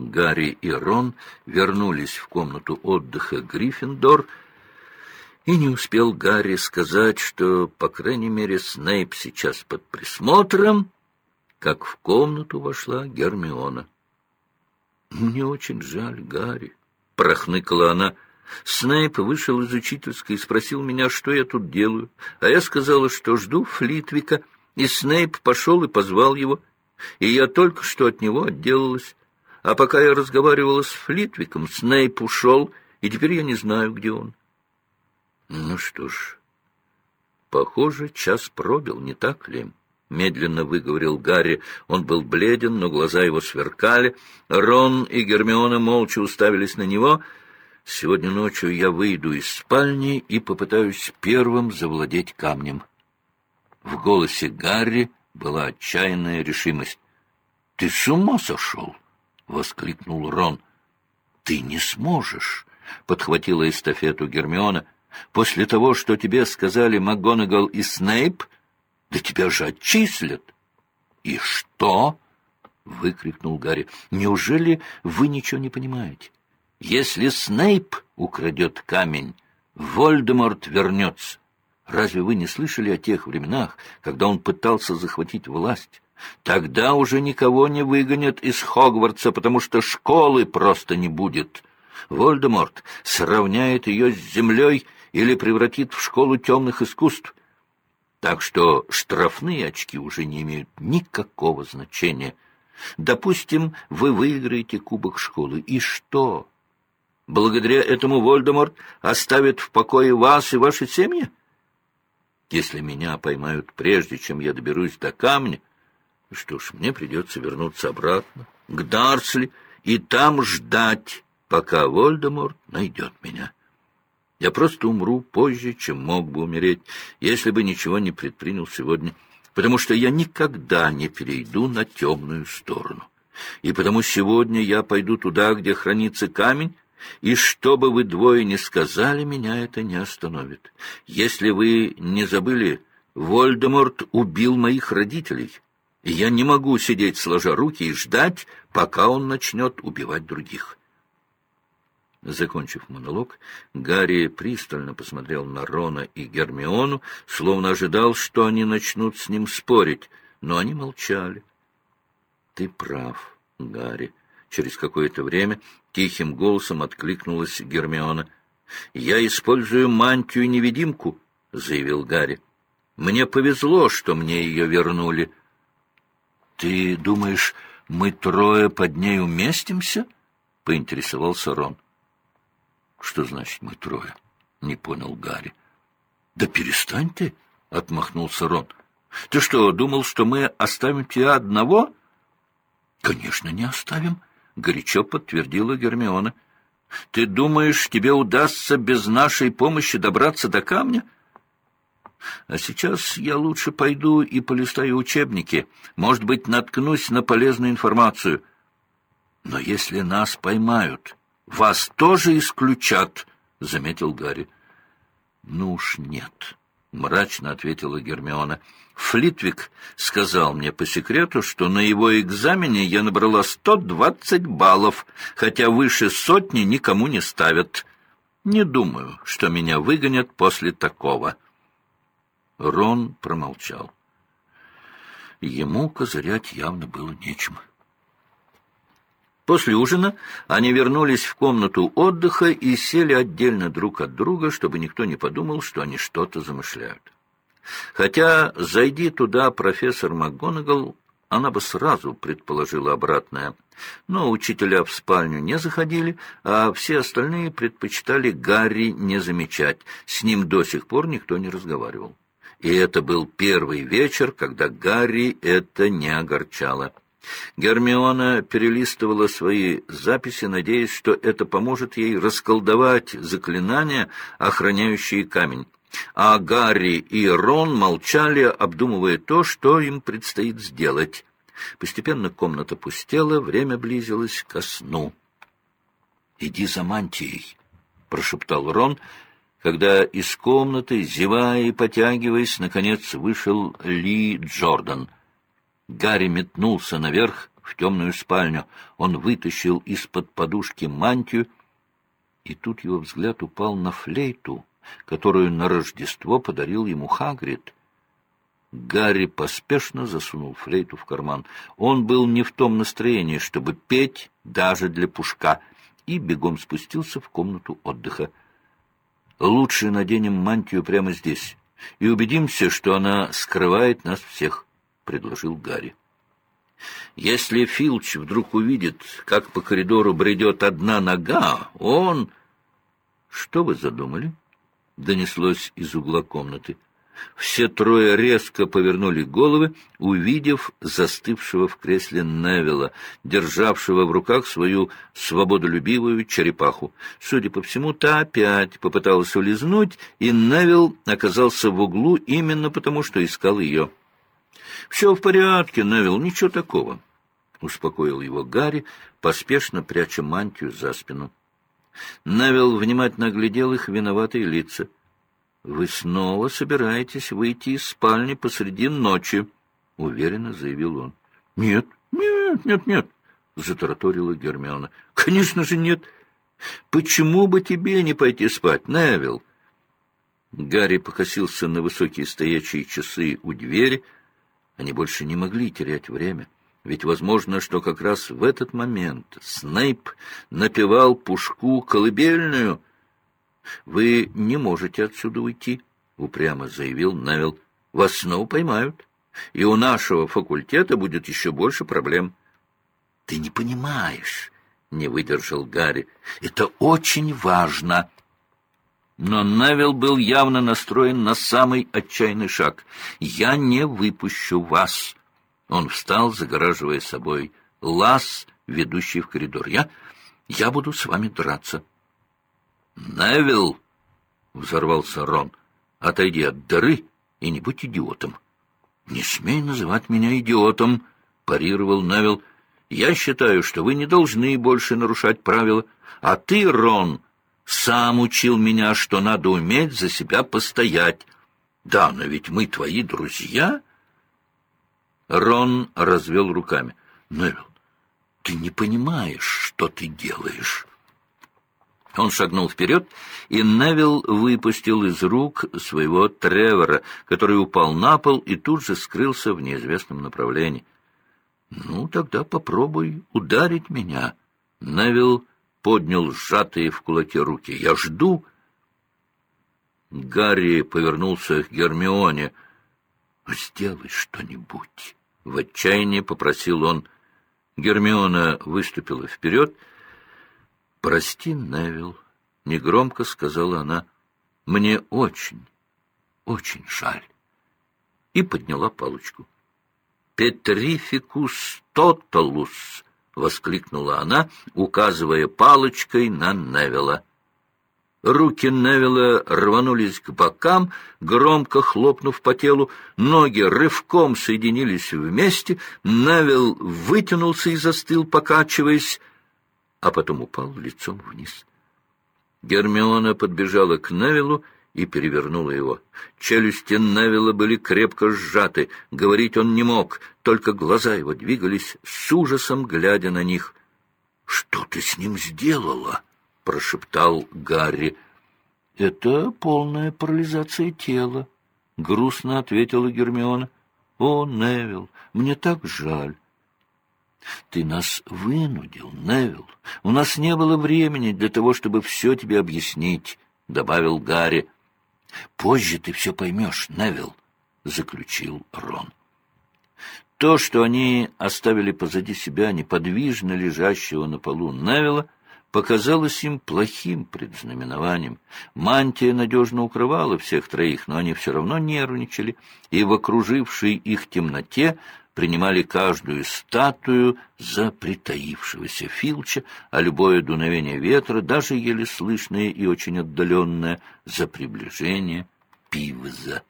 Гарри и Рон вернулись в комнату отдыха Гриффиндор, и не успел Гарри сказать, что, по крайней мере, Снейп сейчас под присмотром, как в комнату вошла Гермиона. «Мне очень жаль, Гарри», — прохныкала она. Снейп вышел из учительской и спросил меня, что я тут делаю, а я сказала, что жду Флитвика, и Снейп пошел и позвал его, и я только что от него отделалась. А пока я разговаривала с Флитвиком, Снейп ушел, и теперь я не знаю, где он. Ну что ж, похоже, час пробил, не так ли? Медленно выговорил Гарри. Он был бледен, но глаза его сверкали. Рон и Гермиона молча уставились на него. Сегодня ночью я выйду из спальни и попытаюсь первым завладеть камнем. В голосе Гарри была отчаянная решимость. — Ты с ума сошел? — воскликнул Рон. — Ты не сможешь, — подхватила эстафету Гермиона. — После того, что тебе сказали МакГонагал и Снейп, да тебя же отчислят. — И что? — выкрикнул Гарри. — Неужели вы ничего не понимаете? Если Снейп украдет камень, Вольдеморт вернется. Разве вы не слышали о тех временах, когда он пытался захватить власть? Тогда уже никого не выгонят из Хогвартса, потому что школы просто не будет. Вольдеморт сравняет ее с землей или превратит в школу темных искусств. Так что штрафные очки уже не имеют никакого значения. Допустим, вы выиграете кубок школы. И что? Благодаря этому Вольдеморт оставит в покое вас и ваши семьи? Если меня поймают прежде, чем я доберусь до камня, что ж, мне придется вернуться обратно, к Дарсли, и там ждать, пока Вольдеморт найдет меня. Я просто умру позже, чем мог бы умереть, если бы ничего не предпринял сегодня, потому что я никогда не перейду на темную сторону. И потому сегодня я пойду туда, где хранится камень, и что бы вы двое ни сказали, меня это не остановит. Если вы не забыли, Вольдеморт убил моих родителей, я не могу сидеть сложа руки и ждать, пока он начнет убивать других. Закончив монолог, Гарри пристально посмотрел на Рона и Гермиону, словно ожидал, что они начнут с ним спорить, но они молчали. — Ты прав, Гарри. Через какое-то время тихим голосом откликнулась Гермиона. — Я использую мантию-невидимку, — заявил Гарри. — Мне повезло, что мне ее вернули. — Ты думаешь, мы трое под ней уместимся? — поинтересовался Рон. — что значит мы трое? Не понял Гарри. Да перестань ты, отмахнулся Рон. Ты что, думал, что мы оставим тебя одного? Конечно, не оставим, горячо подтвердила Гермиона. Ты думаешь, тебе удастся без нашей помощи добраться до камня? А сейчас я лучше пойду и полистаю учебники. Может быть, наткнусь на полезную информацию. Но если нас поймают, вас тоже исключат, — заметил Гарри. — Ну уж нет, — мрачно ответила Гермиона. Флитвик сказал мне по секрету, что на его экзамене я набрала сто двадцать баллов, хотя выше сотни никому не ставят. Не думаю, что меня выгонят после такого. Рон промолчал. Ему козырять явно было нечем. — После ужина они вернулись в комнату отдыха и сели отдельно друг от друга, чтобы никто не подумал, что они что-то замышляют. Хотя, зайди туда профессор МакГонагал, она бы сразу предположила обратное. Но учителя в спальню не заходили, а все остальные предпочитали Гарри не замечать. С ним до сих пор никто не разговаривал. И это был первый вечер, когда Гарри это не огорчало. Гермиона перелистывала свои записи, надеясь, что это поможет ей расколдовать заклинания, охраняющие камень. А Гарри и Рон молчали, обдумывая то, что им предстоит сделать. Постепенно комната пустела, время близилось ко сну. — Иди за мантией, — прошептал Рон, когда из комнаты, зевая и потягиваясь, наконец вышел Ли Джордан — Гарри метнулся наверх, в темную спальню. Он вытащил из-под подушки мантию, и тут его взгляд упал на флейту, которую на Рождество подарил ему Хагрид. Гарри поспешно засунул флейту в карман. Он был не в том настроении, чтобы петь даже для пушка, и бегом спустился в комнату отдыха. «Лучше наденем мантию прямо здесь и убедимся, что она скрывает нас всех», — предложил Гарри. «Если Филч вдруг увидит, как по коридору бредет одна нога, он...» «Что вы задумали?» — донеслось из угла комнаты. Все трое резко повернули головы, увидев застывшего в кресле Невилла, державшего в руках свою свободолюбивую черепаху. Судя по всему, та опять попыталась улизнуть, и Невилл оказался в углу именно потому, что искал ее. «Все в порядке, Невилл, ничего такого», — успокоил его Гарри, поспешно пряча мантию за спину. Невилл внимательно оглядел их виноватые лица — «Вы снова собираетесь выйти из спальни посреди ночи», — уверенно заявил он. «Нет, нет, нет, нет», — затараторила Гермиона. «Конечно же нет. Почему бы тебе не пойти спать, Невил?» Гарри покосился на высокие стоячие часы у двери. Они больше не могли терять время. Ведь возможно, что как раз в этот момент Снейп напевал пушку колыбельную — «Вы не можете отсюда уйти», — упрямо заявил Невил. «Вас снова поймают, и у нашего факультета будет еще больше проблем». «Ты не понимаешь», — не выдержал Гарри. «Это очень важно». Но Невил был явно настроен на самый отчаянный шаг. «Я не выпущу вас». Он встал, загораживая собой лаз, ведущий в коридор. «Я... я буду с вами драться». «Невилл!» — взорвался Рон. «Отойди от дыры и не будь идиотом». «Не смей называть меня идиотом», — парировал Невилл. «Я считаю, что вы не должны больше нарушать правила. А ты, Рон, сам учил меня, что надо уметь за себя постоять. Да, но ведь мы твои друзья». Рон развел руками. «Невилл, ты не понимаешь, что ты делаешь». Он шагнул вперед, и Невил выпустил из рук своего Тревора, который упал на пол и тут же скрылся в неизвестном направлении. «Ну, тогда попробуй ударить меня». Невил поднял сжатые в кулаке руки. «Я жду». Гарри повернулся к Гермионе. «Сделай что-нибудь», — в отчаянии попросил он. Гермиона выступила вперед — «Прости, Невил», — негромко сказала она, — «мне очень, очень жаль». И подняла палочку. «Петрификус тоталус!» — воскликнула она, указывая палочкой на Невила. Руки Невилла рванулись к бокам, громко хлопнув по телу, ноги рывком соединились вместе, Невил вытянулся и застыл, покачиваясь, а потом упал лицом вниз. Гермиона подбежала к Невилу и перевернула его. Челюсти Невилла были крепко сжаты, говорить он не мог, только глаза его двигались с ужасом, глядя на них. — Что ты с ним сделала? — прошептал Гарри. — Это полная парализация тела, — грустно ответила Гермиона. — О, Невил, мне так жаль. Ты нас вынудил, Невил. У нас не было времени для того, чтобы все тебе объяснить, — добавил Гарри. Позже ты все поймешь, Невил, — заключил Рон. То, что они оставили позади себя неподвижно лежащего на полу Невилла, показалось им плохим предзнаменованием. Мантия надежно укрывала всех троих, но они все равно нервничали, и в окружившей их темноте принимали каждую статую за притаившегося Филча, а любое дуновение ветра, даже еле слышное и очень отдаленное, за приближение Пивза.